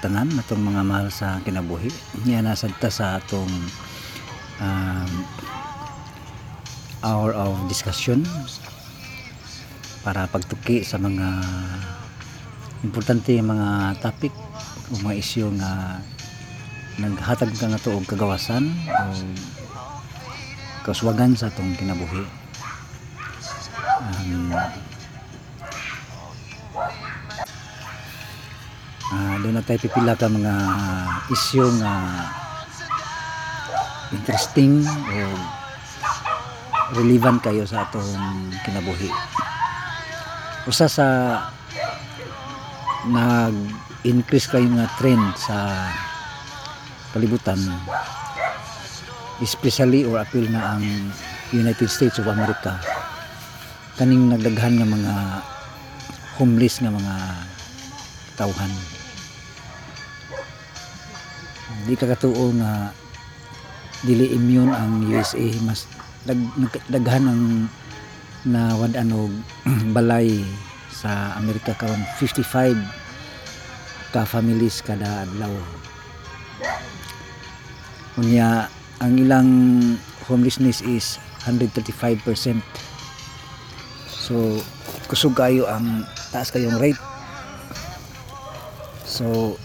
tanan atong mga mahal sa kinabuhi. Niya nasad ta sa atong um, hour of discussion para pagtuki sa mga importante mga topic o mga isyu nga naghatag ka nga to og kagawasan o kaswagan sa atong kinabuhi. Um, doon na tayo pipila ka mga isyu nga interesting o relevant kayo sa atong kinabuhi. Usa sa nag-increase kayo nga trend sa kalibutan especially or appeal na ang United States of America kaning nagdaghan nga mga homeless nga mga tawhan di ka katuo nga dili immune ang USA mas dag, daghan ang na wad ano balay sa Amerika karon 55 ka families kada adlaw. Unya ang ilang homelessness is 135% so kusog kayo ang taas kayong rate. So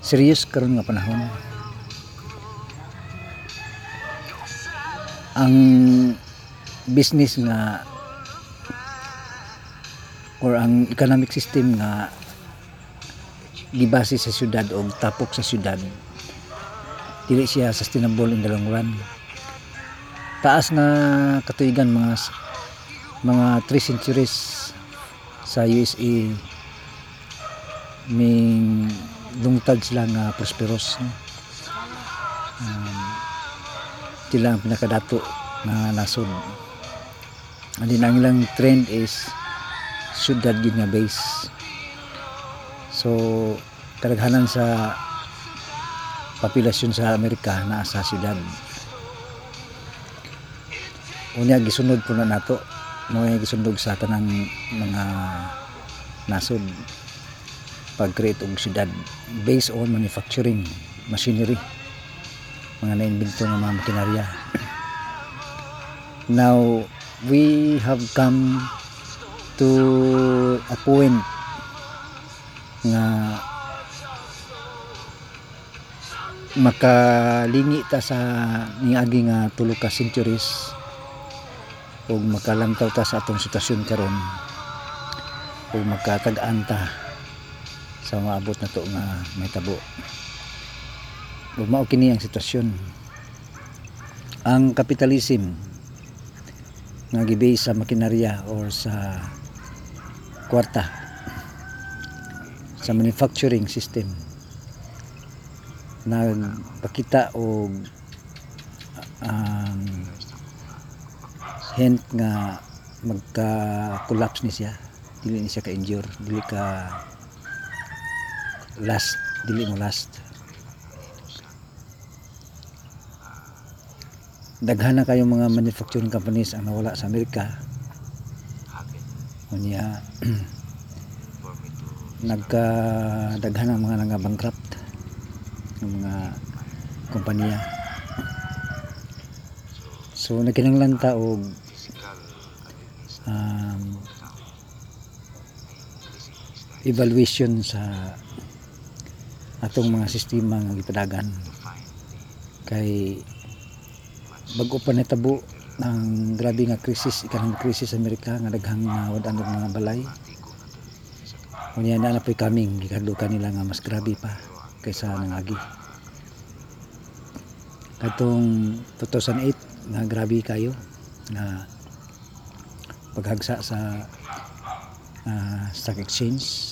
serious karon nga panahon. Ang business nga or ang economic system nga gibase sa syudad o tapok sa syudad dili siya sustainable in the long run. Taas nga katuigan mga mga 3 centuries sa USA ming lungtad sila nga prosperous no? um, sila ang pinakadato na nasod. And then ang ilang trend is syudad yun nga base. So kadaghanan sa populasyon sa Amerika naa sa syudad. Unya gisunod po na nato. Mo gisunod sa tanang mga nasod pag-create og syudad based on manufacturing machinery. Mga na-invento ng mga makinarya. Now we have come to a point nga makalingi ta sa niagi nga tulo ka centuries ug makalantaw ta sa atong sitwasyon karon ug makatag-an ta sa maabot na to nga may tabo. Mao kini ang sitwasyon. Ang kapitalism nga gibase sa makinarya or sa kwarta sa manufacturing system nagpakita og ang hint nga magka-collapse ni siya. Dili ni siya ka-injure. Dili ka last. Dili mo last. Daghan na kayo mga manufacturing companies ang nawala sa Amerika. Unya nagkadaghan ang mga nga bankrupt ng mga kompanya. So nagkinanglan ta og um, evaluation sa atong mga sistema nga gipadagan kay bago pa natabo ng grabe nga krisis ikanang krisis sa Amerika nga daghang uh, wadan og mga balay. Unya na na po'y kaming gikadukan nila nga mas grabe pa kaysa nangagi katong 2008 nga grabe kayo na paghagsa sa uh, stock exchange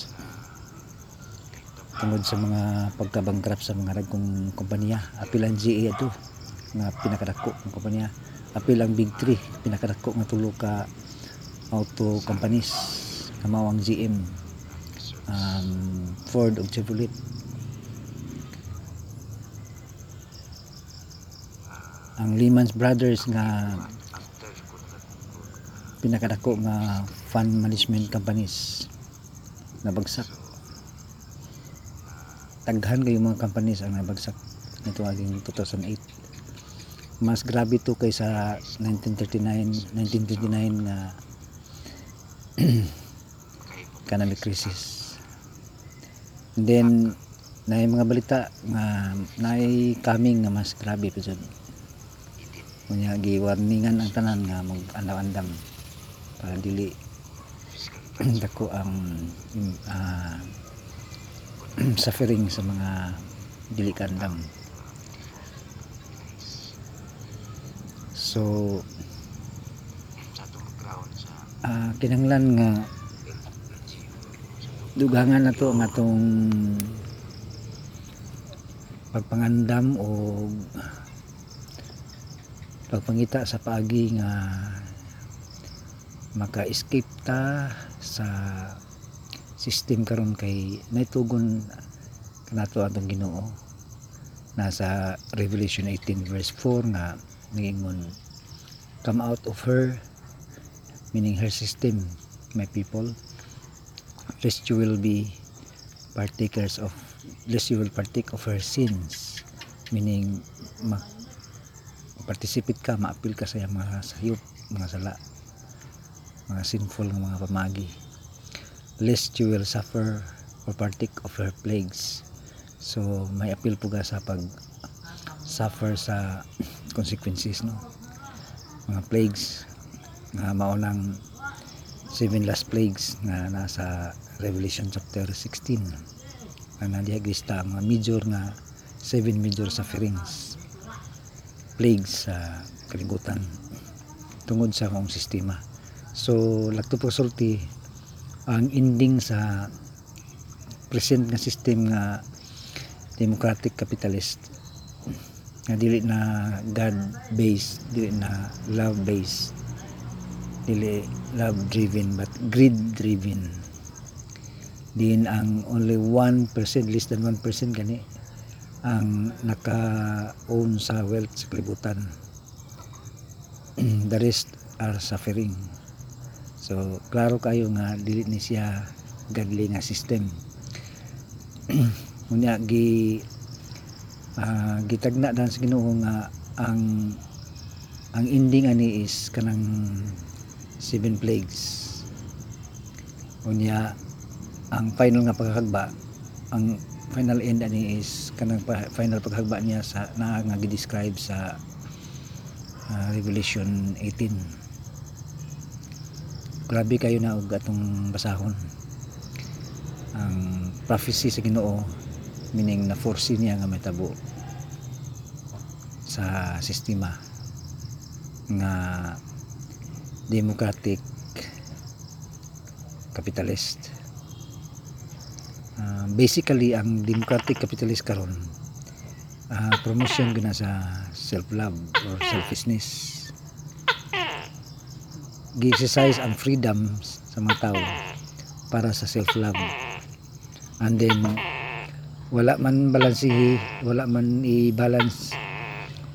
tungod sa mga pagka-bankrupt sa mga nagkong kompanya apil GE ato nga pinakadako ng kompanya apil ang big 3 pinakadako nga tulo ka auto companies. Nga mao ang GM um, Ford ug Chevrolet. Ang Lehman Brothers nga pinakadako nga fund management companies. Nabagsak taghan kayo mga companies ang nabagsak nito aging 2008 mas grabe to kaysa 1939 1929 nga economic crisis. And then na mga balita nga naay coming nga mas grabe pa dyan. Kunya giwarningan ang tanan nga mag andam-andam para dili dako ang ah, suffering sa mga dili kandam. So ah kinahanglan nga dugangan na to ang atong pagpangandam o pagpangita sa paagi nga maka-escape ta sa system karon kay naitugon kanato atong Ginoo nasa Revelation 18 verse 4 nga ningon come out of her meaning her system my people lest you will be partakers of lest you will partake of her sins meaning ma- participate ka, maapil ka sa mga sayop, mga sala, mga sinful ng mga pamagi. Lest you will suffer or partake of her plagues. So, may appeal po ka sa pag suffer sa consequences, no? Mga plagues, nga maunang seven last plagues na nasa Revelation chapter 16 na nadiagrista ang mga major nga seven major sufferings plagues sa kalibutan tungod sa akong sistema. So, lakto po sulti ang ending sa present nga system nga democratic capitalist nga dili na God based, dili na love based, dili love driven but greed driven. Din ang only 1%, less than 1% gani ang naka-own sa wealth sa kalibutan. The rest are suffering. So, klaro kayo nga dili ni siya godly nga system. Unya gi ah, gitagna dan sa Ginoo nga ang ang ending ani is kanang seven plagues. Unya ang final nga pagkakagba ang final end ani is kanang final paghagba niya sa na nga gi-describe sa ah, Revelation 18 grabe kayo na og atong basahon. Ang prophecy sa Ginoo meaning na foresee niya nga matabo sa sistema nga democratic capitalist. Ah, basically ang democratic capitalist karon ah, promotion gina sa self love or selfishness gi-exercise ang freedom sa mga tao para sa self love and then wala man balanse wala man i-balance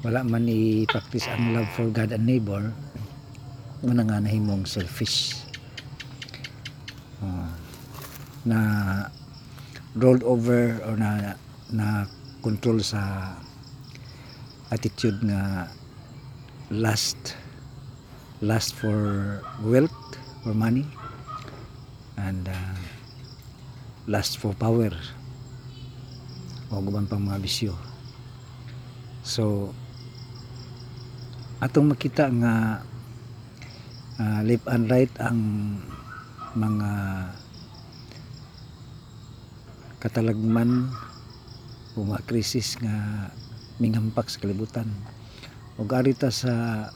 wala man i-practice ang love for God and neighbor muna nga nahimong selfish. Ah, na rolled over or na na control sa attitude nga lust lust for wealth or money and uh, lust for power. O guban pang mga bisyo. So atong makita nga uh, left and right ang mga katalagman o mga krisis nga mingampak sa kalibutan. O garita sa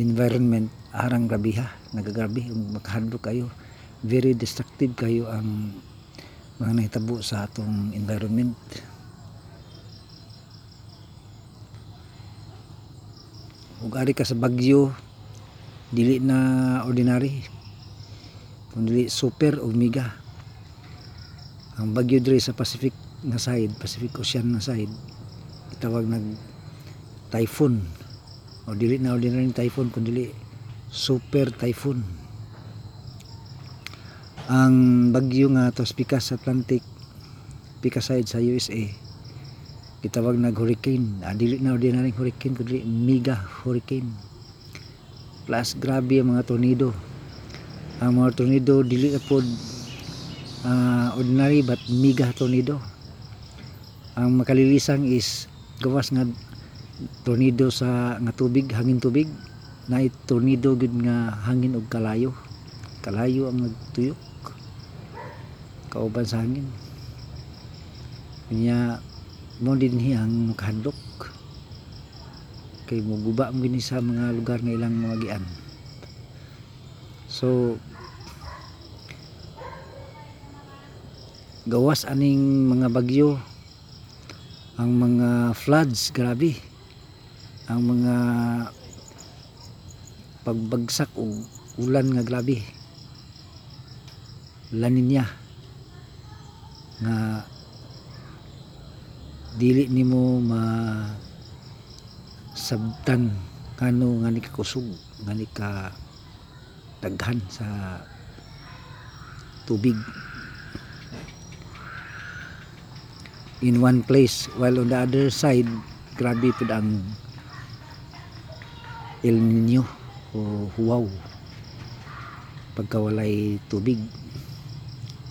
environment arang grabiha nagagrabe ug makahadlo kayo. Very destructive kayo ang mga nahitabo sa atong environment. Ug ari ka sa bagyo dili na ordinary. Kundi super o mega. Ang bagyo diri sa Pacific nga side, Pacific Ocean nga side, itawag nag typhoon. O dili na ordinary typhoon kundi dili super typhoon. ang bagyo nga tos pikas sa Atlantic pikas side sa USA gitawag nag hurricane. Ah, dili na ordinary hurricane kundi mega hurricane. Plus grabe ang mga tornado. Ang mga tornado dili na pod ah, ordinary but mega tornado. Ang makalilisang is gawas nga tornado sa nga tubig hangin tubig na tornado gud nga hangin og kalayo. Kalayo ang nagtuyok. Kauban sa hangin. Kanya mo din hiyang makahadlok. Kay mo guba mo gini sa mga lugar nga ilang magian so gawas aning mga bagyo. Ang mga floods grabe. Ang mga pagbagsak o ulan nga grabe. Lanin niya. Nga dili nimo ma sabtan kano nga ni kakusog nga ni ka daghan sa tubig. In one place while on the other side grabe pud ang El Nino o huwaw pagkawalay tubig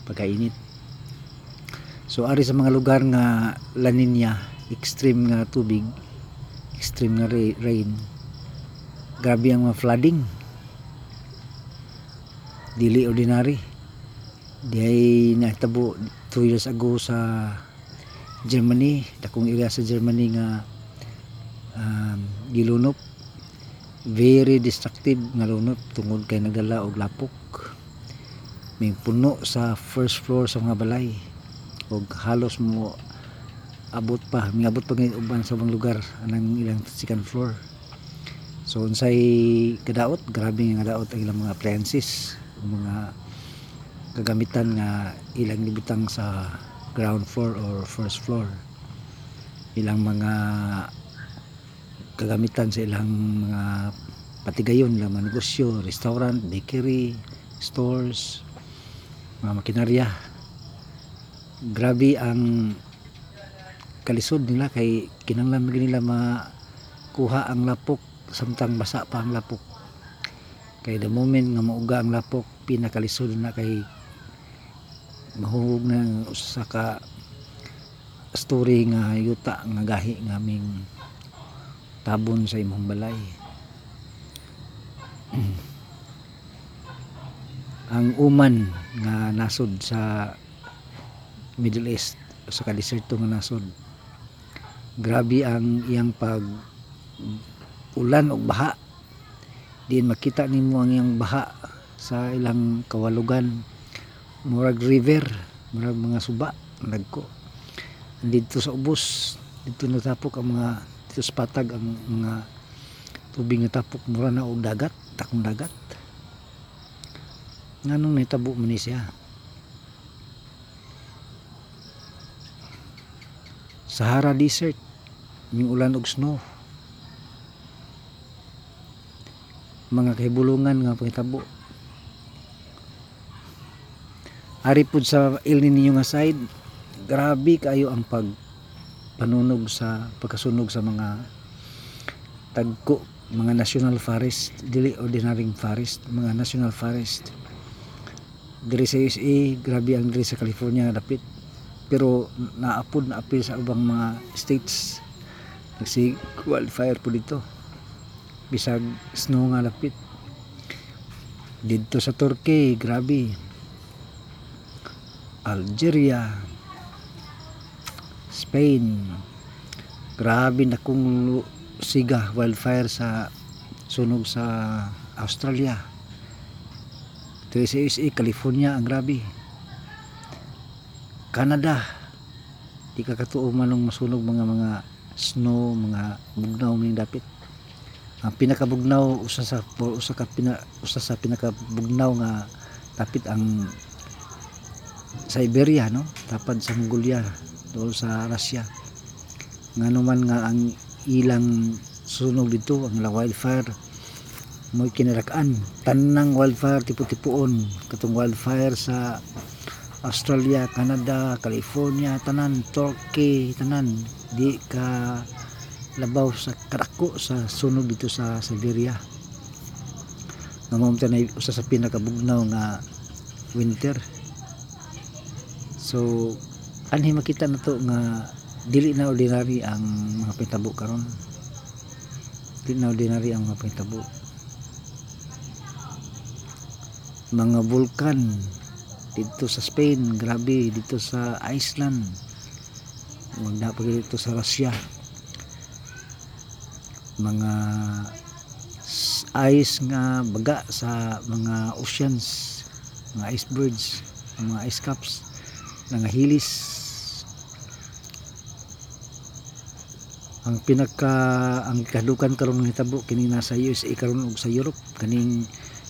pagkainit. So ari sa mga lugar nga La Nina extreme nga tubig extreme nga ra- rain grabe ang mga flooding. Dili ordinary. Di ay natabo 2 years ago sa Germany dakong area sa Germany nga um, gilunop very destructive nga lunop tungod kay nagdala og lapok. May puno sa first floor sa mga balay. Og halos mo abot pa may abot pa ngayon uban sa mga lugar anang ilang second floor. So unsay kadaot grabe nga kadaot ang ilang mga appliances. Mga kagamitan nga ilang libutang sa ground floor or first floor. Ilang mga kagamitan sa ilang mga patigayon ilang mga negosyo, restaurant, bakery, stores, mga makinarya. Grabe ang kalisod nila kay kinanglan magin nila makuha ang lapok samtang basa pa ang lapok. Kay the moment nga mauga ang lapok, pinakalisod na kay mahugog na usa ka story nga yuta nga gahi nga aming tabon sa imong balay. Ang uman nga nasod sa Middle East sa kadiserto nga nasod. Grabe ang iyang pag ulan o baha. Diin makita nimo ang iyang baha sa ilang kawalugan. Murag river murag mga suba nagko. Dito sa ubos dito natapok ang mga sa patag ang mga tubig nga tapok mura na og dagat takong dagat. Nganong nahitabo man siya. Sahara Desert yung ulan og snow. Mga kahibulungan nga pangitabo. Ari pud sa El Nino nga side grabe kayo ang pag panunog sa pagkasunog sa mga tagko mga national forest dili ordinaryong forest mga national forest. Diri sa USA grabe ang diri sa California dapit. Pero naapod na apil sa ubang mga states. Nagsi wildfire po dito. Bisag snow nga lapit dito sa Turkey grabe. Algeria Spain. Grabe na kung siga wildfire sa sunog sa Australia. Ito sa USA California ang grabe. Canada. Di ka katuo manong masunog mga mga snow mga bugnaw ning dapit. Ang pinakabugnaw usa sa usa ka pina, usa sa pinakabugnaw nga dapit ang Siberia no? Tapad sa Mongolia doon sa Russia. Nga naman nga ang ilang sunog dito ang ilang wildfire mo'y kinarakaan tanang wildfire tipo-tipuon katong wildfire sa Australia, Canada, California, tanan, Turkey, tanan. Di ka labaw sa karako sa sunog dito sa Siberia. Nga mao na usa sa pinakabugnaw nga winter. So anhi makita na to nga dili na ordinary ang mga pintabo karon. Dili na ordinary ang mga pintabo mga vulkan dito sa Spain grabe dito sa Iceland. Wag na pa dito sa Russia. Mga ice nga baga sa mga oceans mga icebergs mga ice caps mga hilis ang pinaka ang kadukan karon ng hitabo kini nasa USA karon ug sa Europe kaning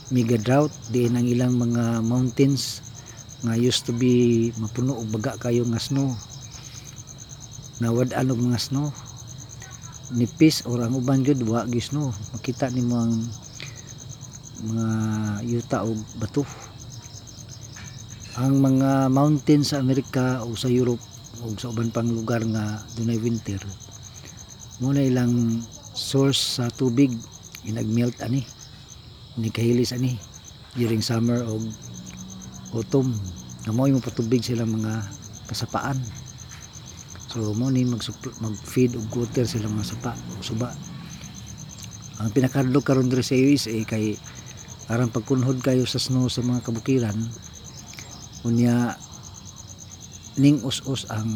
mega drought diin ang ilang mga mountains nga used to be mapuno og baga kayo nga snow. Nawad-an og mga snow. Nipis or ang uban gyud wa gyud snow. Makita nimo ang mga yuta og bato. Ang mga mountains sa Amerika o sa Europe o sa uban pang lugar nga dunay winter mo na ilang source sa tubig inagmelt ani ni kahilis ani during summer o autumn. Nga mao yung patubig sila mga kasapaan. So mo ni mag mag feed og water sila mga sapa o suba. Ang pinakadlok karon diri sa USA kay aram pagkunhod kayo sa snow sa mga kabukiran unya ning us-us ang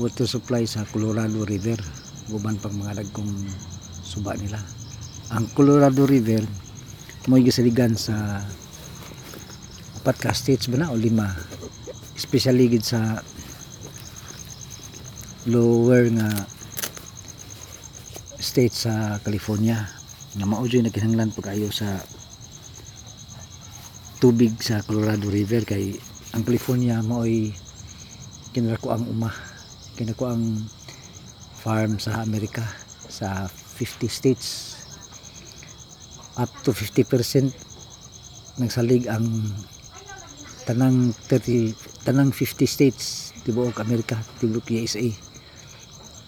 water supply sa Colorado River guban pang mga dagkong suba nila. Ang Colorado River mo gisaligan sa apat ka states ba na o lima. Especially gid sa lower nga state sa California. Nga mao jud nagkinahanglan pa kayo sa tubig sa Colorado River. Kay ang California mao'y kinarako ang uma kinako ang farm sa Amerika sa 50 states. Up to 50% nagsalig ang tanang 30 tanang 50 states tibuok Amerika tibuok USA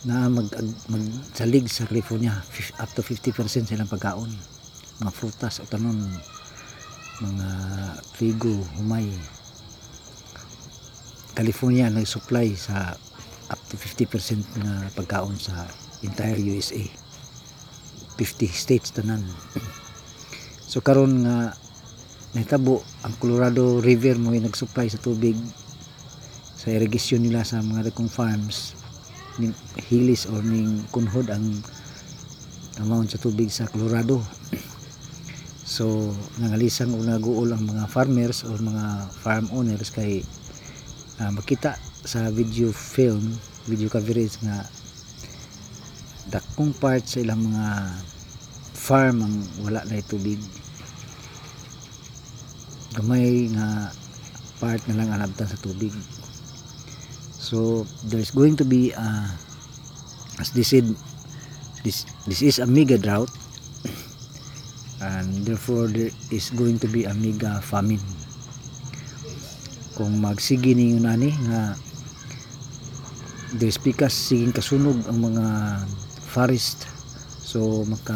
na mag magsalig sa California up to 50% silang pagkaon. Mga frutas o tanon mga trigo humay. California nag-supply sa up to 50% na pagkaon sa entire USA 50 states tanan so karon nga nahitabo ang Colorado River mo nag-supply sa tubig sa irrigation nila sa mga dakong farms. Ning hilis or ning kunhod ang amount sa tubig sa Colorado. So nangalisang o naguol ang mga farmers o mga farm owners kay ah, makita sa video film video coverage nga dakong part sa ilang mga farm ang wala na tubig gamay nga part na lang anabtan sa tubig. So there's going to be uh, as they said this this is a mega drought and therefore there is going to be a mega famine. Kung magsige ninyo nani nga because siging kasunog ang mga forest so maka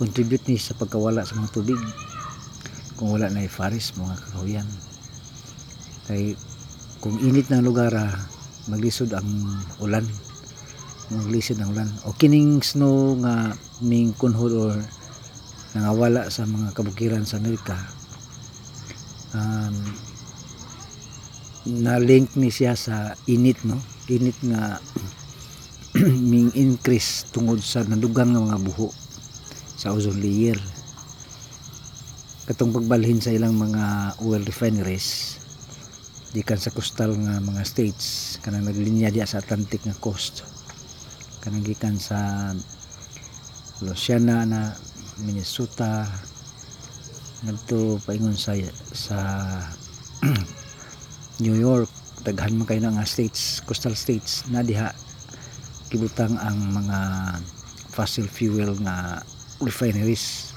contribute ni sa pagkawala sa mga tubig. Kung wala na forest mga kakahuyan kay kung init ng lugar ah, maglisod ang ulan. Maglisod ang ulan. O kining snow nga ming kunhod or nangawala sa mga kabukiran sa Amerika um, na link ni siya sa init no init nga ming increase tungod sa nadugang nga mga buho sa ozone layer. Katong pagbalhin sa ilang mga oil refineries gikan sa coastal nga mga states kanang naglinya diya sa Atlantic nga coast. Kanang gikan sa Louisiana na Minnesota ngadto paingon sa sa New York daghan man kayo na nga states coastal states na diha kibutang ang mga fossil fuel nga refineries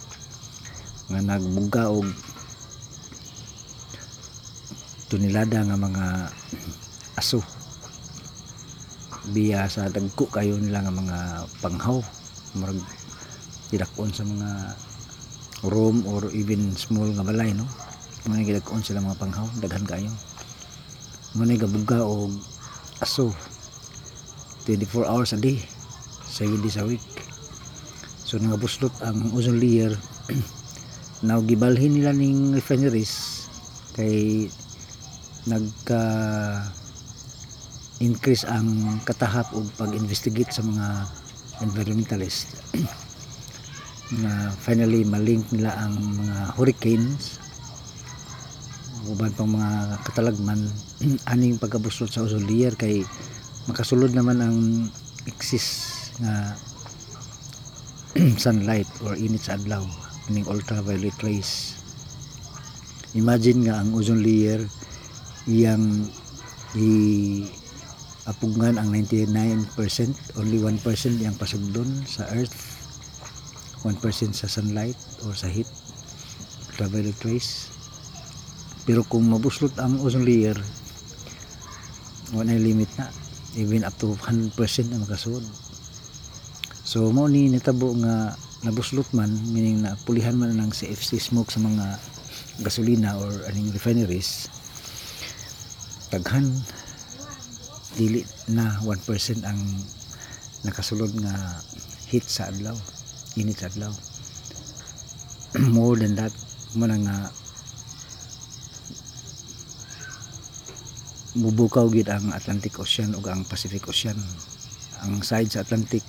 nga nagbuga og tunilada nga mga aso. Biya sa dagko kayo nila nga mga panghaw. Murag tidakon sa mga room or even small nga balay no? Mga gidakon sila mga panghaw daghan kayo mga gabuga og aso. 24 hours a day. 7 days a week. So nangabuslot ang ozone layer. Now gibalhin nila ning refineries kay nagka increase ang katahap og pag-investigate sa mga environmentalist. Na finally malink nila ang mga hurricanes. Uban pang mga katalagman aning pagkabuslot sa layer? Kay makasulod naman ang exist nga sunlight or init sa adlaw. Ning ultraviolet rays? Imagine nga ang ozone layer iyang i apugan ang 99% only 1% yang pasugdon sa earth 1% sa sunlight or sa heat ultraviolet rays. Pero kung mabuslot ang ozone layer wala na limit na. Even up to 100% na makasuod. So mo ni nitabo nga nabuslot man meaning na pulihan man ng CFC smoke sa mga gasolina or aning refineries taghan dili na 1% ang nakasulod nga heat sa adlaw init sa adlaw. More than that mo na nga mubukaw gid ang Atlantic Ocean ug ang Pacific Ocean. Ang side sa Atlantic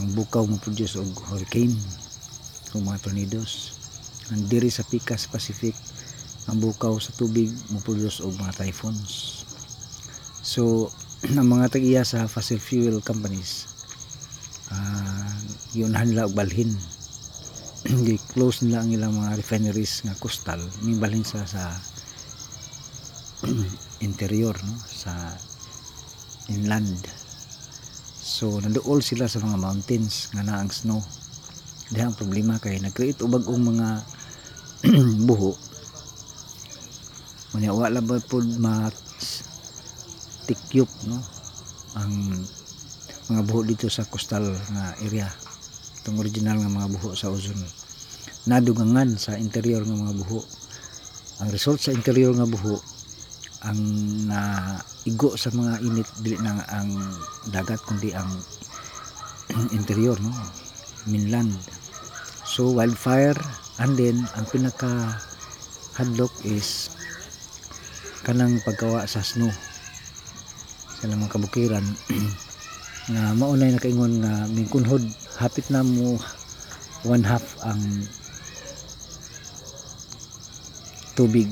ang bukaw mo produce og hurricane o mga tornadoes. Ang diri sa pika sa Pacific ang bukaw sa tubig mo produce og mga typhoons. So ang mga tag-iya sa fossil fuel companies uh, yunahan nila og balhin. Close nila ang ilang mga refineries nga coastal. May balhin sa sa interior no? Sa inland. So nandool sila sa mga mountains nga naang snow. Diha ang problema kay nag-create og bag-ong mga buho. Unya wala ba pud ma tikyop no? Ang mga buho dito sa coastal nga area. Itong original nga mga buho sa ozone nadugangan sa interior nga mga buho. Ang result sa interior nga buho ang na igo sa mga init dili na ang dagat kundi ang interior no? Mainland. So wildfire and then ang pinaka hadlock is kanang pagkawa sa snow. Sa lamang kabukiran na maunay na kaingon nga mingkunhod hapit na mo one half ang tubig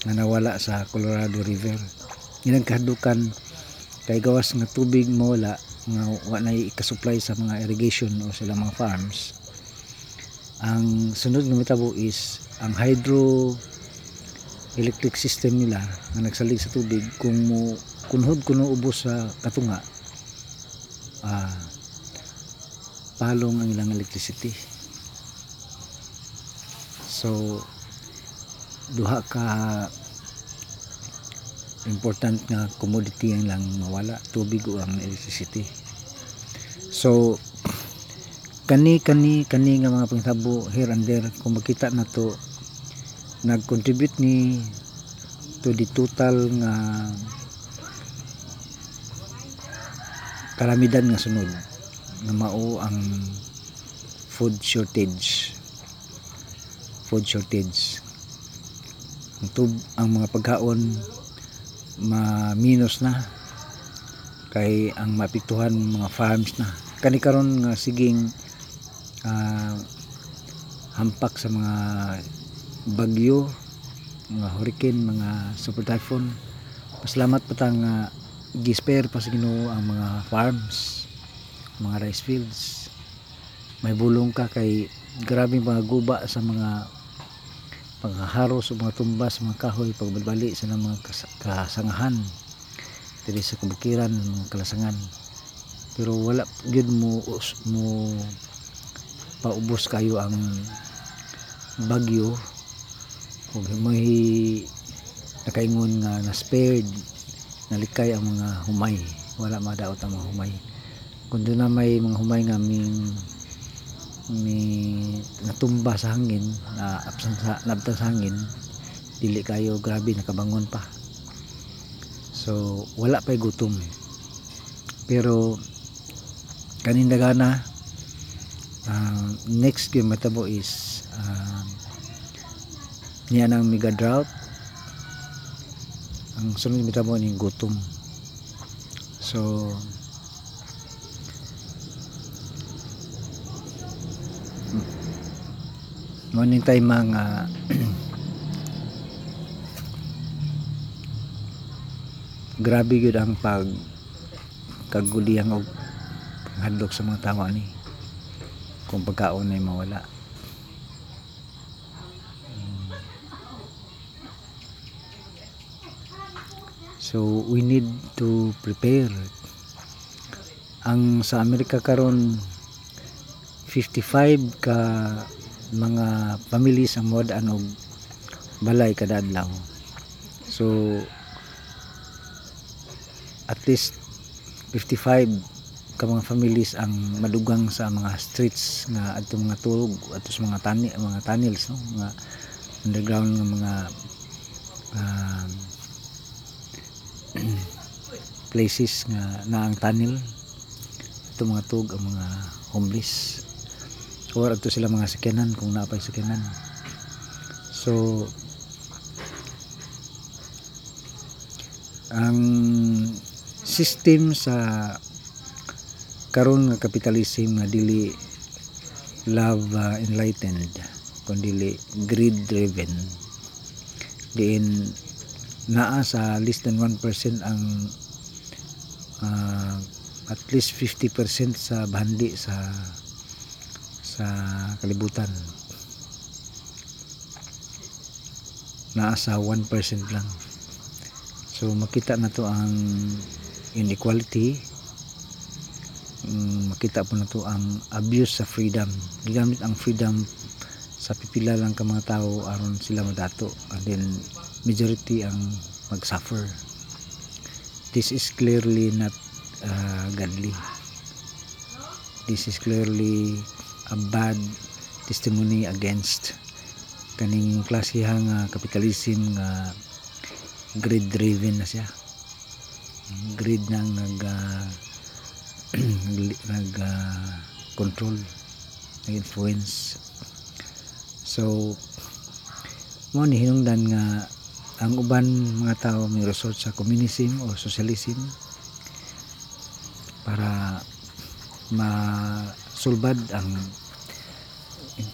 nga nawala sa Colorado River. Ilang kay gawas nga tubig mawala nga wala ikasupply sa mga irrigation o sa mga farms. Ang sunod nga mitabo is ang hydro electric system nila nga nagsalig sa tubig kung mo kunhod kuno ubos sa katunga ah, palong ang ilang electricity. So duha ka important nga commodity ang lang mawala tubig o ang electricity. So kani kani kani nga mga panghitabo here and there kung makita na to nag-contribute ni to the total nga kalamidad nga sunod nga mao ang food shortage. Food shortage ang, tub, ang mga pagkaon ma-minus na. Kay ang mapiktuhan mga farms na. Kani karon nga siging uh, hampak sa mga bagyo mga hurricane mga super typhoon. Pasalamat pa tang uh, gisper pa sa Ginoo ang mga farms mga rice fields. May bulong ka kay grabing mga guba sa mga paghaharos o mga tumbas mga kahoy pagbali sa mga kasangahan. Diri sa kabukiran mga kalasangan. Pero wala gyud mo mo paubos kayo ang bagyo. Ug may nakaingon nga na spared nalikay ang mga humay. Wala madaot ang mga humay. Doon na may mga humay nga ming may natumba sa hangin na absent sa nabtan sa hangin dili kayo grabe nakabangon pa. So wala pa'y gutom pero kaninda gana ah, next game matabo is ah, niya ng mega drought. Ang sunod mitabo ni gutom. So Morning time mga grabe yun ang pag kaguliyang og hadlok sa mga tao ni kung pagkaon ay mawala. Mm. so we need to prepare. Ang sa Amerika karon 55 ka mga families ang modaan og balay kada adlaw. So at least 55 ka mga families ang madugang sa mga streets nga adto mga tulog adto sa mga tani mga tunnels no? Mga underground nga mga um, places nga na ang tunnel. Ito mga tug ang mga homeless or adto sila mga sakyanan kung napay sakyanan. So ang system sa karon nga capitalism nga dili love uh, enlightened kundi greed driven diin naa sa less than 1% ang uh, at least 50% sa bandi sa sa kalibutan. Naa sa 1% lang. So makita na to ang inequality. Mm, makita po na to ang abuse sa freedom. Gigamit ang freedom sa pipila lang ka mga tao aron sila madato. And then majority ang mag-suffer. This is clearly not uh, godly. This is clearly a bad testimony against kaning klasihang uh, kapitalism nga greed driven na siya. Greed nang nag uh, nag uh, control nag influence. So mo ni hinungdan nga ang uban mga tao may resort sa communism o socialism para masulbad ang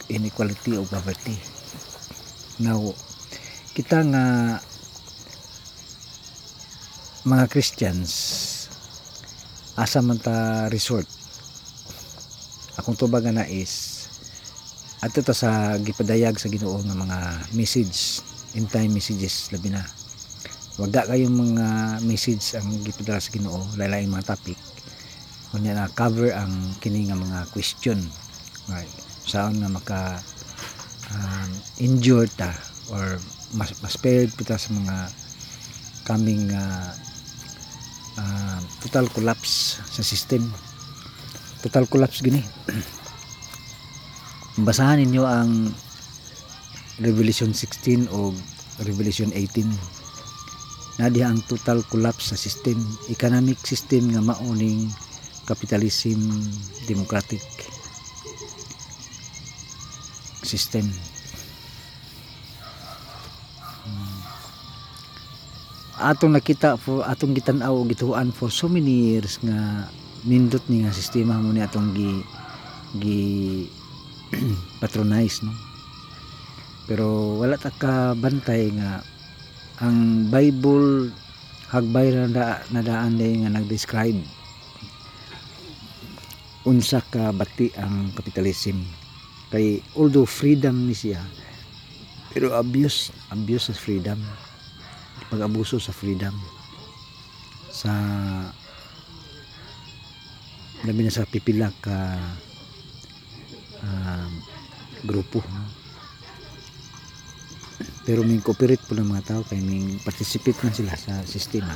inequality o poverty. Now kita nga mga Christians asa man ta resort? Akong tubag na is ato ta sa gipadayag sa Ginoo nga mga message in time messages labi na. Wagda kayong mga message ang gipadala sa Ginoo lain mga topic kunya na cover ang kini nga mga question. Right. Saan nga maka um, injured ta or mas, mas spared po ta sa mga coming uh, uh, total collapse sa system? Total collapse gini. Basahan ninyo ang Revelation 16 o Revelation 18 na diha ang total collapse sa system economic system nga mauning capitalism democratic system. Atong nakita for atong gitan-aw gituan for so many years nga nindot ni nga sistema mo ni atong gi gi patronize no? Pero wala ta ka bantay nga ang Bible hagbay na, da, na daan day nga nag-describe unsa ka bati ang capitalism kay although freedom ni siya pero abuse abuse sa freedom. Pag-abuso sa freedom. Sa labi na sa pipila ka um, grupo pero may cooperate po ng mga tao kay may participate man sila sa sistema.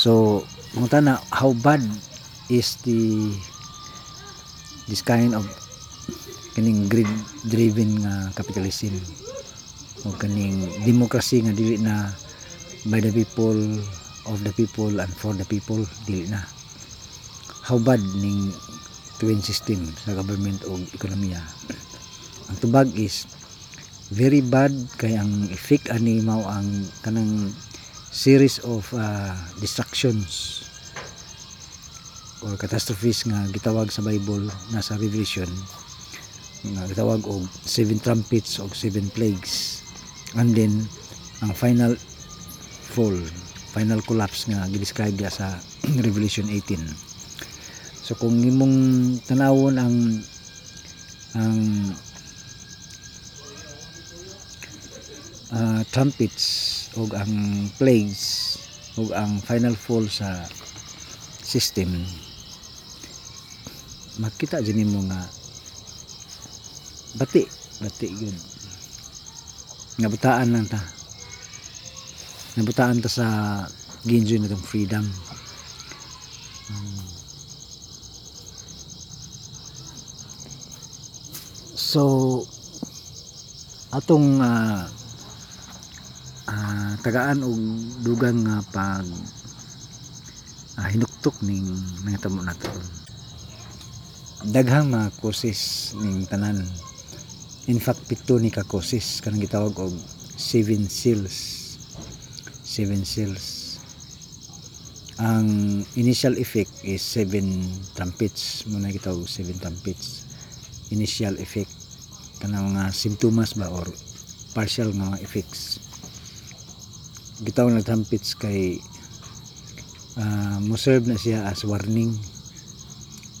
So mga na how bad is the this kind of kaning grid driven nga capitalism. O kaning democracy nga dili na by the people of the people and for the people dili na. How bad ning twin system sa government o ekonomiya? Ang tubag is very bad kay ang effect ani mao ang kanang series of uh, destructions or catastrophes nga gitawag sa Bible nasa Revelation nga gitawag og seven trumpets o seven plagues. And then ang final fall final collapse nga gidescribe sa Revelation 18 so kung imong tanawon ang ang ah, trumpets o ang plagues o ang final fall sa system makita dyan mo nga bati. Bati yun. Nabutaan lang ta. Nabutaan ta sa ginjo na itong freedom. So atong ah, ah, tagaan og dugang nga pag ah, hinuktok ning nangitabo nato daghang mga courses ning tanan. In fact pito ni ka courses kanang gitawag og seven seals. Seven seals. Ang initial effect is seven trumpets. Muna gitawag seven trumpets. Initial effect. Kanang mga simptomas ba or partial nga effects? Gitawag na trumpets kay ah, mo serve na siya as warning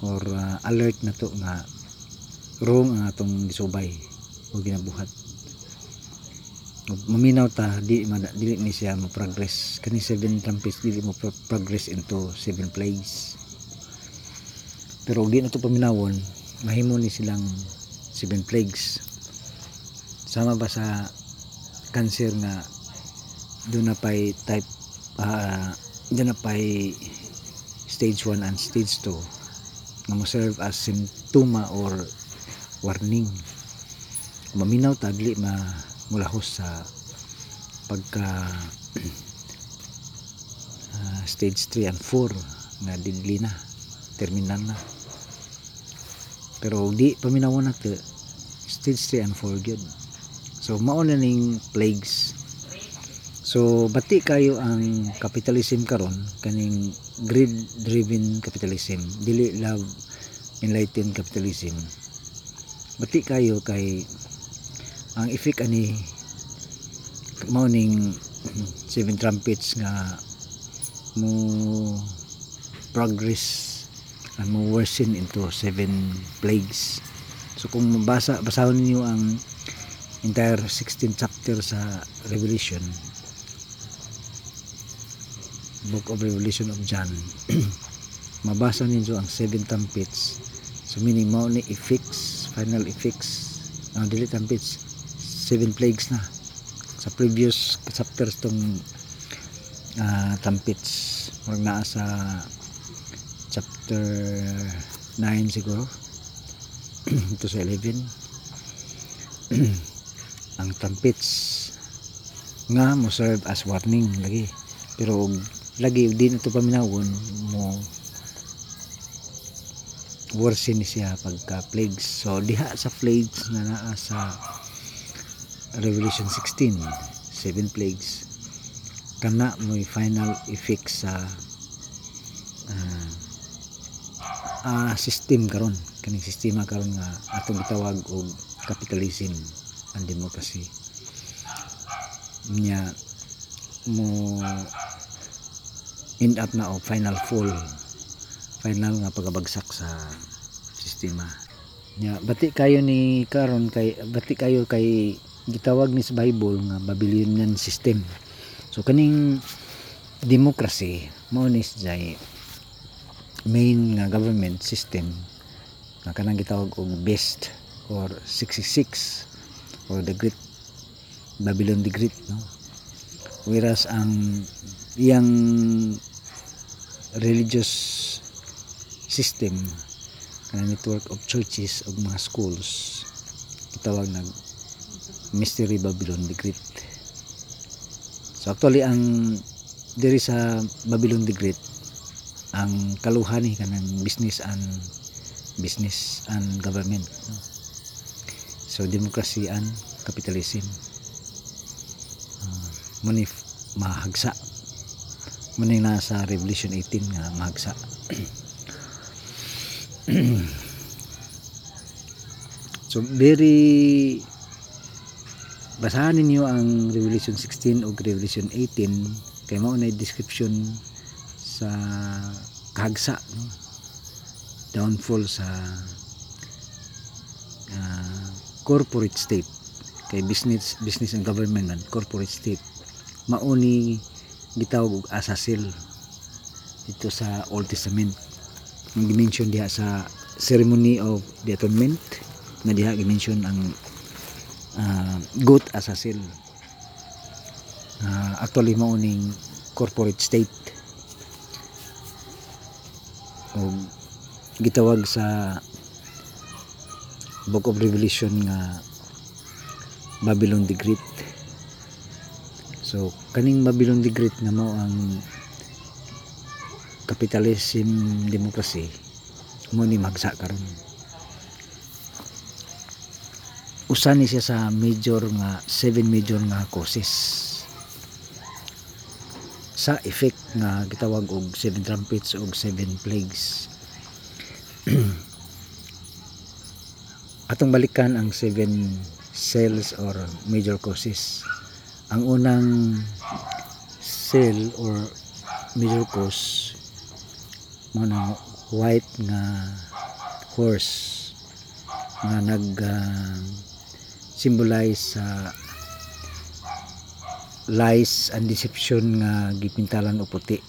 or ah, alert na to nga wrong ang atong gisubay o ginabuhat. Maminaw ta di mada- dili ni siya mo progress kani seven trumpets dili mo pro- progress into seven plagues pero di na to paminawon. Mahimo ni silang seven plagues. Sama ba sa cancer nga doon na pay type ah doon na pay stage 1 and stage 2 nga mo serve as symptoma or warning. Maminaw tagli ma mulahos sa pagka ah, stage 3 and 4 nga didli na terminal na. Pero di paminawon nato stage 3 and 4 gyud. So mao na ning plagues. So bati kayo ang capitalism karon kaning greed driven capitalism. Dili love enlightened capitalism. Bati kayo kay ang effect ani mao ning seven trumpets nga mo progress and mo worsen into seven plagues. So kung mabasa basahon niyo ang entire 16 chapter sa Revelation Book of Revelation of John. Mabasa ninyo ang seven trumpets. So meaning mao ni effects final effects ang dili trumpets. Seven plagues na. Sa previous chapters tong ah, trumpets. Wag naa sa chapter 9 siguro. Ito sa 11 ang trumpets nga mo serve as warning lagi. Pero lagi di na ito paminawon. Mo worsen siya pagka plagues. So diha sa plagues na naa sa Revelation 16 seven plagues. Kana mo'y final effect sa ah, ah, system karon. Kaning sistema karon nga atong gitawag og capitalism and democracy. Nya mo end up na og final fall final nga pagabagsak sa sistema. Nya bati kayo ni karon kay bati kayo kay gitawag ni sa Bible nga Babylonian system. So kaning democracy mao ni siya main nga government system na kanang gitawag og best or 66 or the great Babylon the Great no? Whereas ang iyang religious system kanang network of churches ug mga schools. Gitawag nag Mystery Babylon the Great. So actually ang diri sa Babylon the Great ang kaluhan ni kanang business and business and government. So democracy and capitalism. Uh, muni mahagsa muni na sa revolution 18 nga mahagsa so very basahan ninyo ang revolution 16 o revolution 18 kay mao na description sa kahagsa no? downfall sa ah, corporate state. Kay business business and government man corporate state. Mauni gitawag og asasil dito sa Old Testament. Ang dimension diha sa ceremony of the atonement na diha gimension ang ah, goat asasil uh, actually mauning corporate state. O gitawag sa Book of Revelation nga Babylon the Great so kaning Babylon the Great nga mao ang capitalism democracy mo ni magsa karon. Usa ni siya sa major nga seven major nga causes sa effect nga gitawag og seven trumpets og seven plagues. Atong balikan ang seven cells or major causes ang unang cell or major cause mo white nga horse nga nag ah, symbolize sa lies and deception nga gipintalan o puti.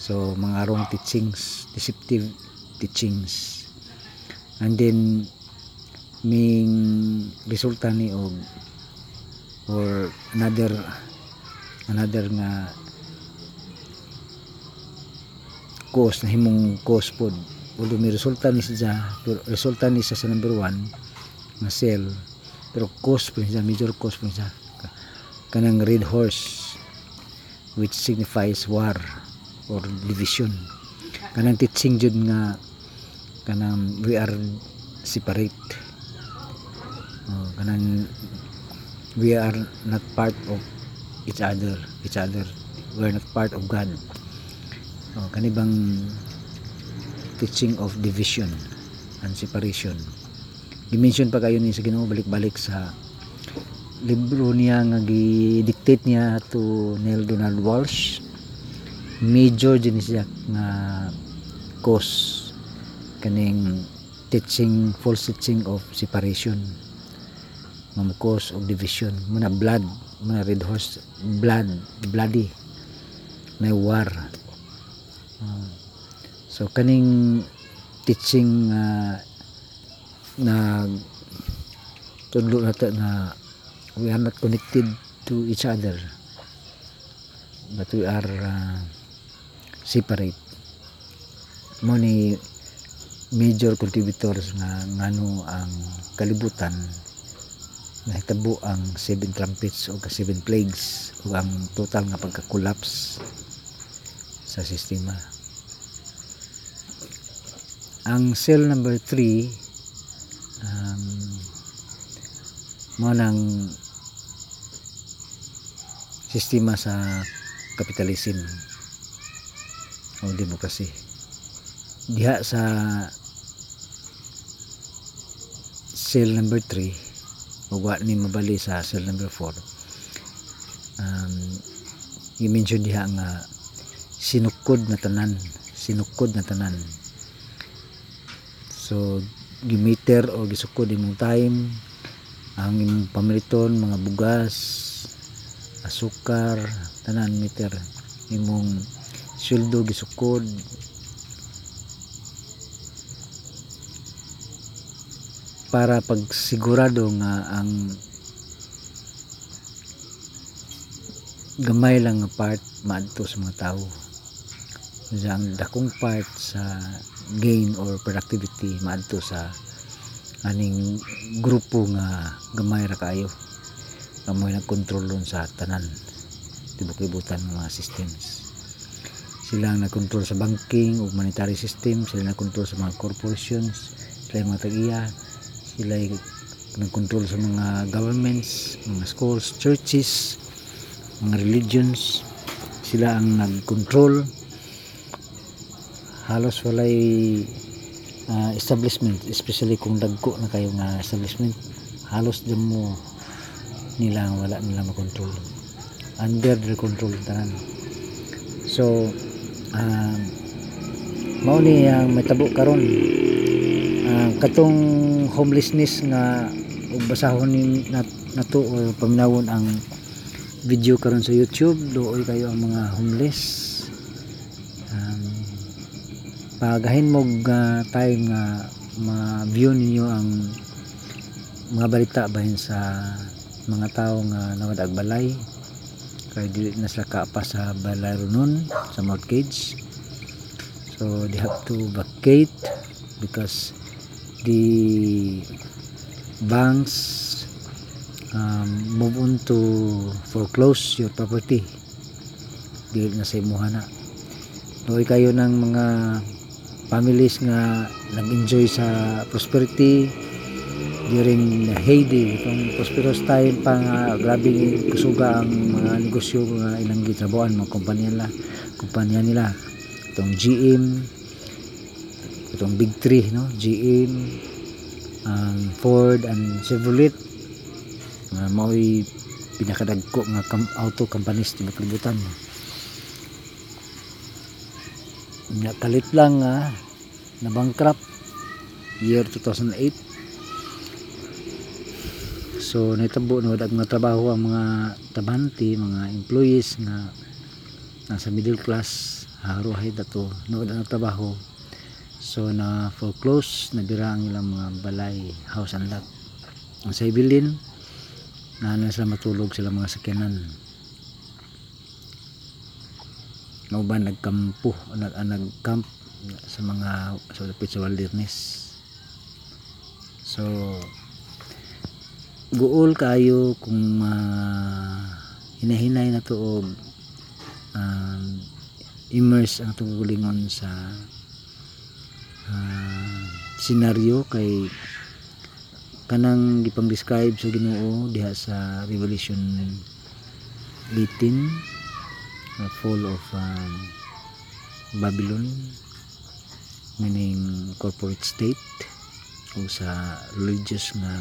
So mga wrong teachings deceptive teachings. And then ming resulta ni og or another another nga cause na himong cause pod although may resulta ni pero resulta ni sa number one nga cell. Pero cause po siya major cause po siya. Kanang red horse which signifies war or division. Kanang teaching jud nga kanang we are separate. Oh, kanang we are not part of each other. Each other we are not part of God. Oh, kanibang teaching of division and separation. Dimension pa kayo ni sa Ginoo balik-balik sa libro niya nga gi-dictate niya to Neil Donald Walsh. Major din siya nga cause kaning teaching false teaching of separation cause of division. Muna blood muna red horse blood bloody. May war. Ah. so kaning teaching nga na tudlo nato na we are not connected to each other but we are uh, separate. Mo ni major contributors nga ngano ang kalibutan nahitabo ang seven trumpets o seven plagues o ang total nga pagka-collapse sa sistema. Ang cell number 3 um, mo nang sistema sa kapitalism o demokrasi diha sa cell number 3 ug wa ni mabali sa cell number 4 um, i-mention diha nga sinukod na tanan sinukod na tanan. So gimeter o gisukod imong time ang imong pamiliton mga bugas asukar tanan meter. Imong sweldo gisukod para pagsigurado nga ang gamay lang nga part maadto sa mga tao. Kaya ang dakong part sa gain or productivity maadto sa aning grupo nga gamay ra kaayo. Nga mo nagkontrolon sa tanan tibok-ibutan mga systems. Sila ang nagkontrol sa banking ug monetary system sila nagkontrol sa mga corporations sila yung mga tag-iya sila yung nagkontrol sa mga governments mga schools churches mga religions. Sila ang nagkontrol. Halos walay ah, establishment especially kung dagko na kayo nga establishment halos dyan mo nila wala nila makontrol. Under their control tanan. So um, mao ni ang metabo karon Ah, katong homelessness nga basahon ni nat, nato or paminawon ang video karon sa YouTube dooy kayo ang mga homeless. Um, pagahin mo uh, time nga ma-view ninyo ang mga balita bahin sa mga tao nga nawadag balay kay dili na sila kaapa sa balay runon sa mortgage. So they have to vacate because the banks um, move on to foreclose your property. Dili na sa imuha na. Doy kayo ng mga families nga nag-enjoy sa prosperity during the heyday. Itong prosperous time pa nga grabe kusuga ang mga negosyo nga ilang gitrabuan mga kumpanya nila kumpanya nila. Itong GM itong big three no? GM um, Ford and Chevrolet. Nga mao'y pinakadagko nga kam- auto companies sa kalibutan nga kalit lang nga na bankrupt. Year 2008 so naitabo na wadag nga trabaho ang mga tabanti mga employees nga nasa middle class. Haruhay dato no na trabaho so na foreclose nabira ang ilang mga balay house and lot. Ang sa ibilin na na sila matulog sila mga sakyanan. Na ba nagkampo nag, ah, nagcamp sa mga sa lapit sa wilderness. So guol kayo kung uh, hinahinay na to og um, immerse ang tugulingon sa ah, senaryo kay kanang gipang describe sa Ginoo diha sa Revelation 18 the fall of um, Babylon meaning corporate state o sa religious nga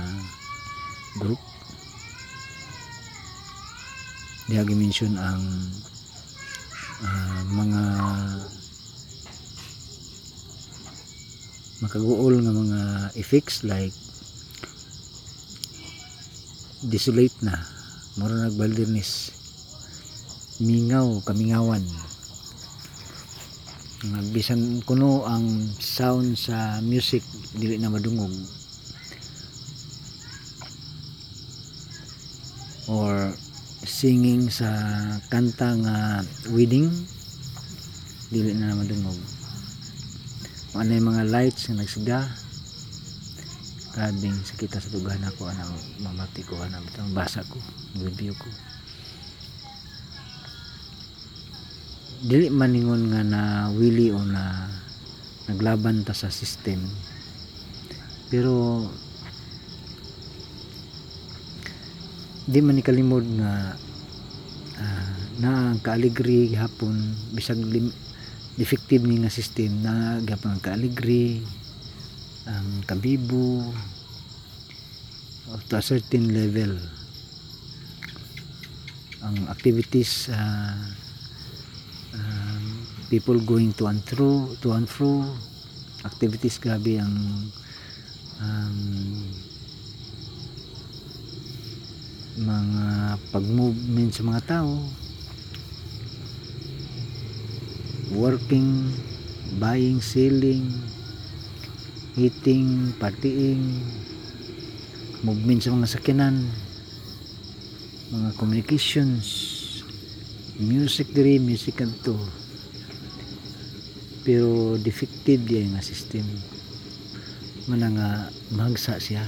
group. Diha gi-mention ang ah, mga makaguol nga mga effects like desolate na. Mura nag wilderness mingaw kamingawan. Nga bisan kuno ang sound sa music dili na madungog. Or singing sa kanta nga wedding dili na madungog ano yung mga lights nga nagsiga? Grabing sakita sa tugahan ako ana mamati ko ana bitang basa ko review ko. Dili maningon nga na willy o na naglaban ta sa system. Pero di man ni kalimod nga ah, na ang kaaligri hapon bisag lim, defective ni nga system na gapon ang kaaligri ang kabibo to a certain level. Ang activities ah, um, people going to and through to and fro. Activities grabe ang um, mga pag-movement sa mga tao working buying selling eating partying movement sa mga sakyanan mga communications music diri music kanto. Pero defective diya nga system. Mana nga mahagsa siya.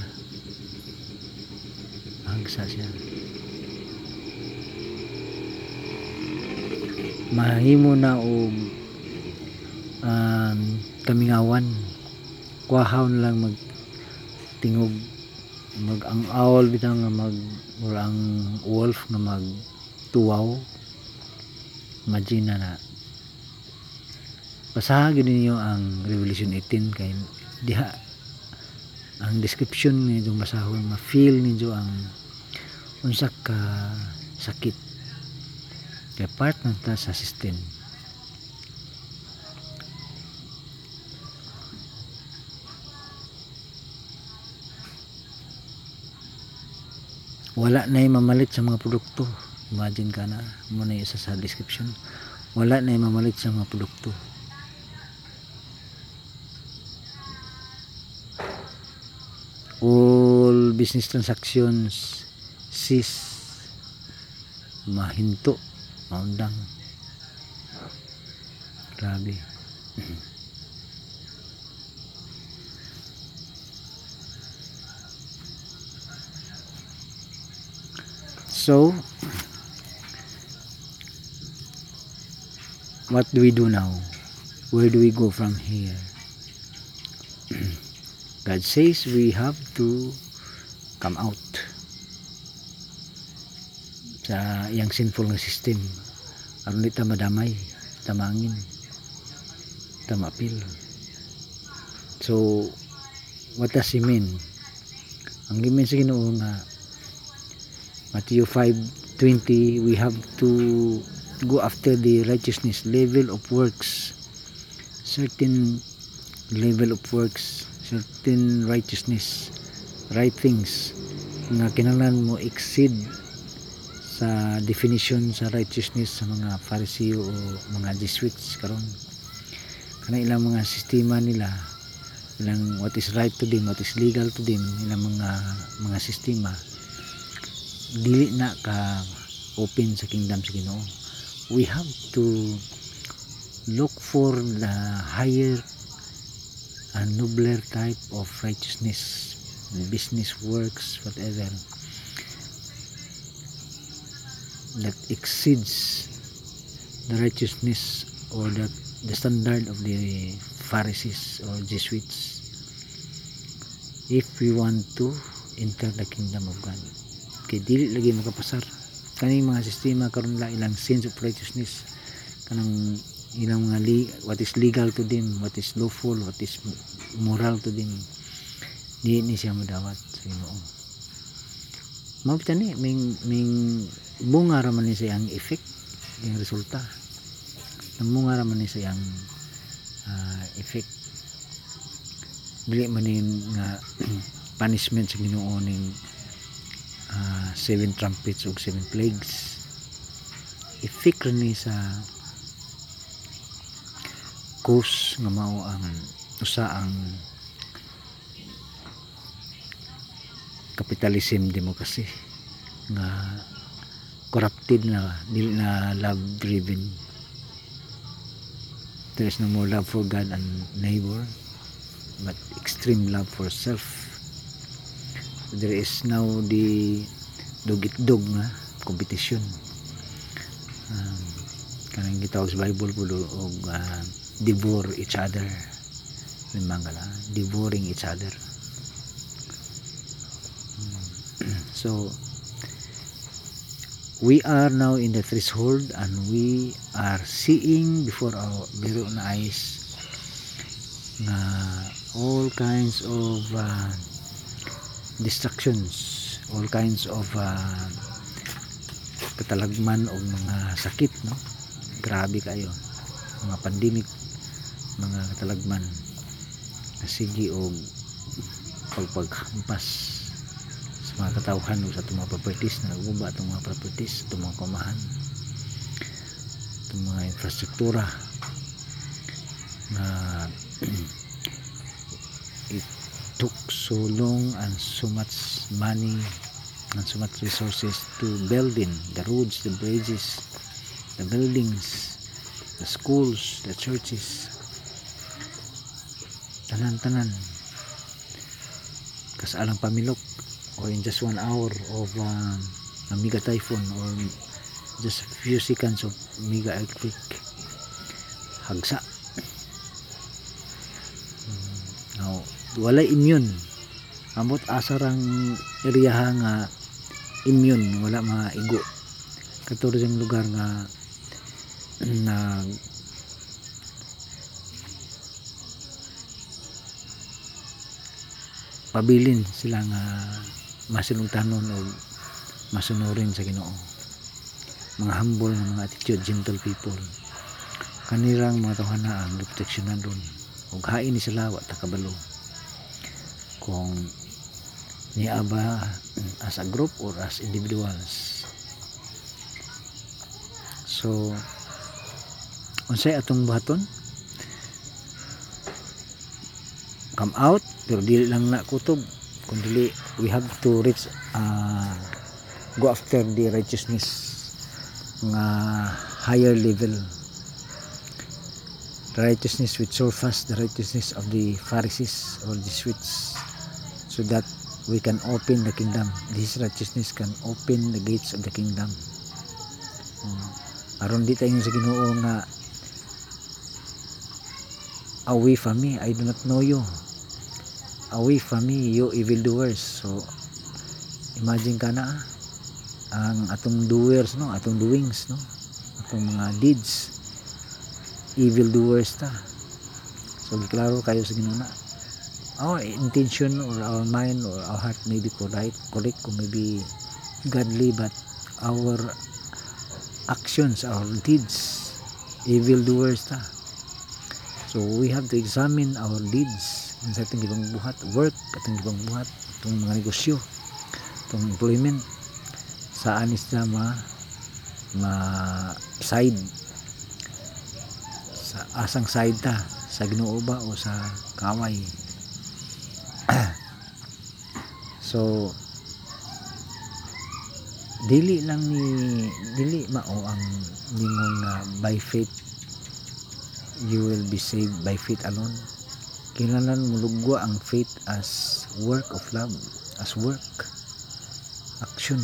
Mahagsa siya. Mahimo na og um, kamingawan. Kuhaw na lang mag tingog mag ang owl bitaw nga mag or ang wolf nga mag tuwaw imagine na na. Basahagin ninyo ang Revolution 18 kay diha ang description ninyo basahon ma-feel ninyo ang unsa ka sakit. Kay part man ta sa system wala na yung mamalit sa mga produkto. Imagine ka na muna yung isa sa description. Wala na yung mamalit sa mga produkto. All business transactions cease mahinto maundang. Grabe so what do we do now? Where do we go from here? God says we have to come out sa iyang sinful nga system. Aron ta madamay tamangin tamapil so what does he mean? Ang gimen sa Ginoo nga Matthew 5:20 we have to go after the righteousness level of works. Certain level of works certain righteousness right things nga kinahanglan mo exceed sa definition sa righteousness sa mga Pharisee o mga Jesuits karon. Kana ilang mga sistema nila ilang what is right to them what is legal to them ilang mga mga sistema dili na ka open sa kingdom sa Ginoo. We have to look for the higher and nobler type of righteousness business works whatever that exceeds the righteousness or that the standard of the Pharisees or Jesuits. If we want to enter the kingdom of God kay dili lagi makapasar. Kaning mga sistema karon la ilang sense of righteousness. Kanang ilang mga li, what is legal to them what is lawful what is moral to them. Di ni siya madawat sa Ginoo. Mao ni ming ming bunga ra man ni siyang effect yung resulta. Namunga ra man ni siyang uh, effect. Dili man ni nga punishment sa Ginoo ning uh, seven trumpets ug seven plagues. Effect rin ni sa cause nga mao ang usa ang capitalism democracy nga corrupted na dili na love driven there is no more love for God and neighbor but extreme love for self there is now the dugit-dug nga competition um, kanang gitawag sa Bible po og uh, devour each other. Mangala devouring each other. So we are now in the threshold and we are seeing before our very own eyes na all kinds of uh, distractions all kinds of uh, katalagman o mga sakit no? Grabe kayo. Mga pandemic mga katalagman. Sige o pagpaghampas sa mga katawhan o sa itong mga properties na naguba itong mga properties itong mga kumahan itong mga infrastruktura na took so long and so much money and so much resources to building the roads, the bridges, the buildings, the schools, the churches. Tanan-tanan. Kasalang pamilok or in just one hour of um, a mega typhoon or just a few seconds of mega earthquake hagsa now wala immune amot asarang area nga immune wala mga igo katulad yung lugar nga na pabilin sila nga masinungtanon o masunurin sa Ginoo. Mga humble mga attitude gentle people. Kanirang mga tawhana ang proteksyonan doon ug hain ni sila wa ta kabalo kung niya ba as a group or as individuals. So unsay atong buhaton? Come out pero dili lang na kutob kung dili we have to reach uh, go after the righteousness nga higher level. The righteousness which surpass the righteousness of the Pharisees or the Swedes so that we can open the kingdom. This righteousness can open the gates of the kingdom. Uh, aron di tayo sa ginoo nga away from me I do not know you. Away from me you evildoers so imagine ka na ang atong doers no? Atong doings no? Atong mga deeds. Evil doers ta. So giklaro kayo sa Ginoo na our intention or our mind or our heart may be correct correct kung maybe godly but our actions our deeds evil doers ta. So we have to examine our deeds. Sa ating gibang buhat work atong gibang buhat itong mga negosyo itong employment saan isda ma ma side? Sa asang side ta sa Ginoo ba o sa kaway so dili lang ni dili mao ang ningon nga by faith you will be saved by faith alone. Kinahanglan mulugwa ang faith as work of love as work action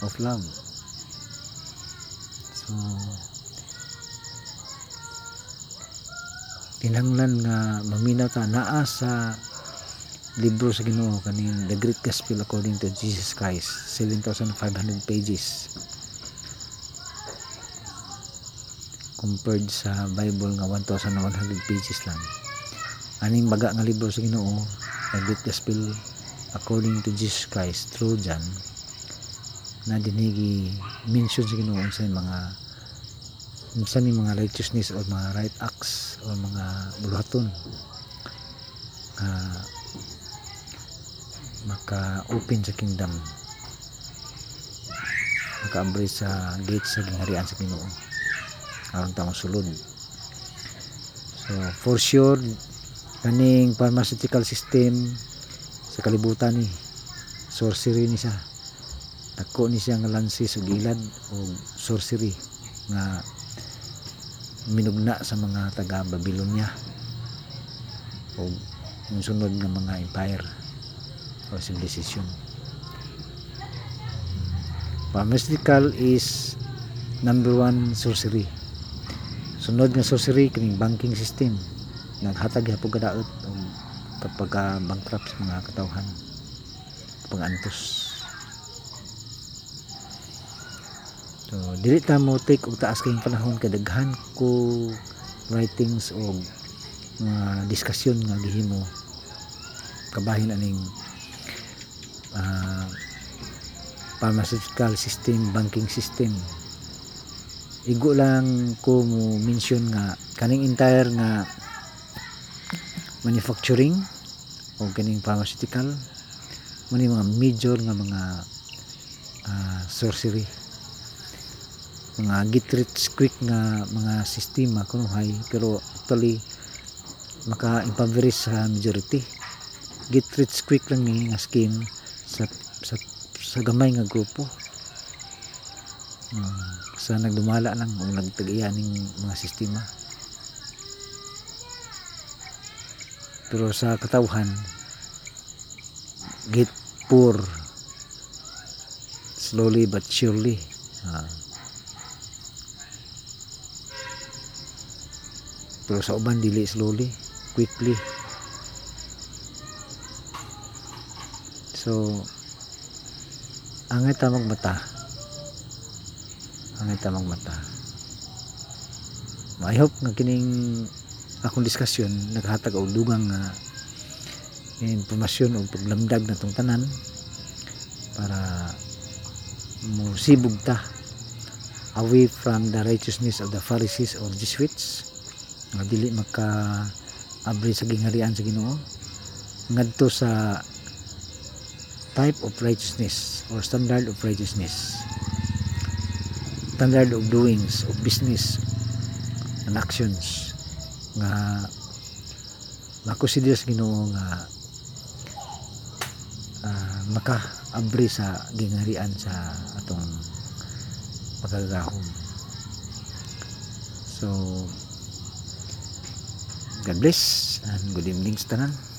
of love. So kinahanglan nga maminaw ta naa sa libro sa Ginoo kaning The Great Gospel according to Jesus Christ 7,500 pages. Compared sa Bible nga 1,100 pages lang. Aning baga nga libro sa Ginoo The Great Gospel according to Jesus Christ through John na dinigi mention sa Ginoo sa mga yung mga righteousness or mga right acts or mga buluhaton uh, maka-open sa kingdom. Maka-embrace sa gate sa gingharian sa Ginoo aron ta sulod. So for sure kaning pharmaceutical system sa kalibutan ni sorcery ni siya. Dako ni siya nga lansis o gilad o sorcery nga minugna sa mga taga Babylonia o sunod nga mga empire or civilization pharmaceutical is number one sorcery. Sunod nga sorcery kining banking system. Naghatag hapog kadaot o kapag uh, bankrupt sa mga katawhan. Kapag antos. So dili ta mo take og taas kayong panahon kadaghan ko writings o mga diskusyon nga gihimo. Kabahin aning uh, pharmaceutical system banking system. Igo lang ko mo mention nga kaning entire nga manufacturing o kaning pharmaceutical muni mga major nga mga uh, sorcery. Mga get rich quick nga mga sistema kunuhay pero actually maka impoverish sa majority. Get rich quick lang ni nga scheme sa sa sa gamay nga grupo. Hmm, sa nagdumala lang o nagtag-iya ning mga sistema. Pero sa katawhan get poor slowly but surely Ah. pero sa uban dili slowly quickly so angay ta magmata. Angay ta magmata. I hope nga kining akong diskusyon naghatag og dugang nga impormasyon o paglamdag na tong tanan para mo sibog ta away from the righteousness of the Pharisees or Jesuits. Nga dili maka abri sa gingharian sa Ginoo. Ngadto sa type of righteousness or standard of righteousness standard of doings of business and actions nga makonsider sa Ginoo nga ah, maka-abri sa gingharian sa atong pagkagahom. So God bless and good evening sa tanan.